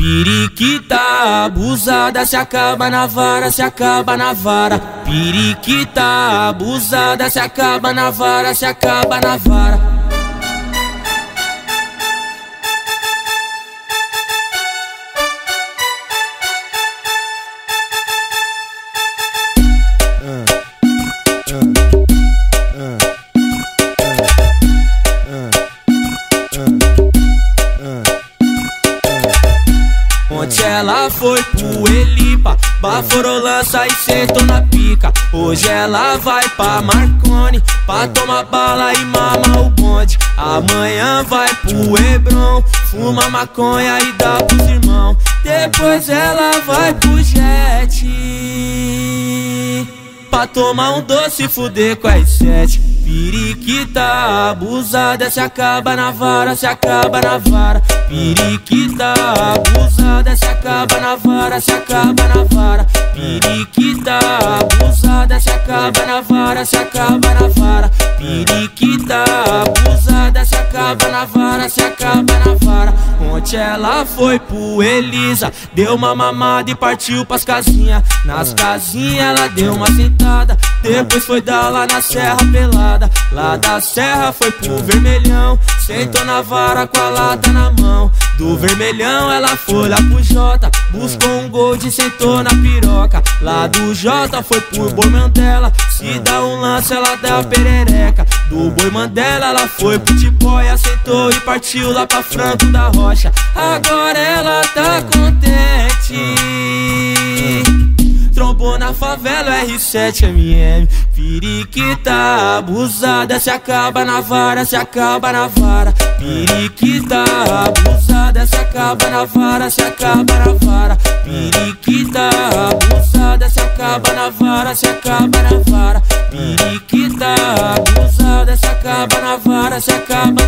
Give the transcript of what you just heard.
Periquita abusada se acaba na vara, se acaba na vara. Periquita abusada se acaba na vara, se acaba na vara. Ela foi pro Elipa, baforou lança e sentou na pica. Hoje ela vai pra Marconi, pra tomar bala e mama o bonde. Amanhã vai pro Hebron, fuma maconha e dá pros irmãos. Depois ela vai pro Jet, pra tomar um doce e fuder com as sete. Periquita abusada se acaba na vara, se acaba na vara. Periquita abusada se acaba na vara, se acaba na vara. Periquita abusada se acaba na vara, se acaba na vara. Periquita abusada se acaba na vara, se acaba na vara. Ontem ela foi pro Elisa, deu uma mamada e partiu pras casinhas. Nas casinhas ela deu uma sentada, depois foi dar lá na Serra Pelada. Lá da Serra foi pro Vermelhão, sentou na vara com a lata na mão. Do Vermelhão ela foi lá pro Jota, buscou um gold e sentou na piroca. Lá do Jota foi pro Boi Mandela, se dá um lance ela dá perereca. Do Boi Mandela ela foi pro Tipóia, sentou e partiu lá pra Franco da Rocha. Agora ela tá contente. Trombou na favela R7MM Periquita abusada se acaba na vara, se acaba na vara Periquita abusada se acaba na vara, se acaba na vara. Periquita abusada se acaba na vara, se acaba na vara. Periquita abusada se acaba na vara, se acaba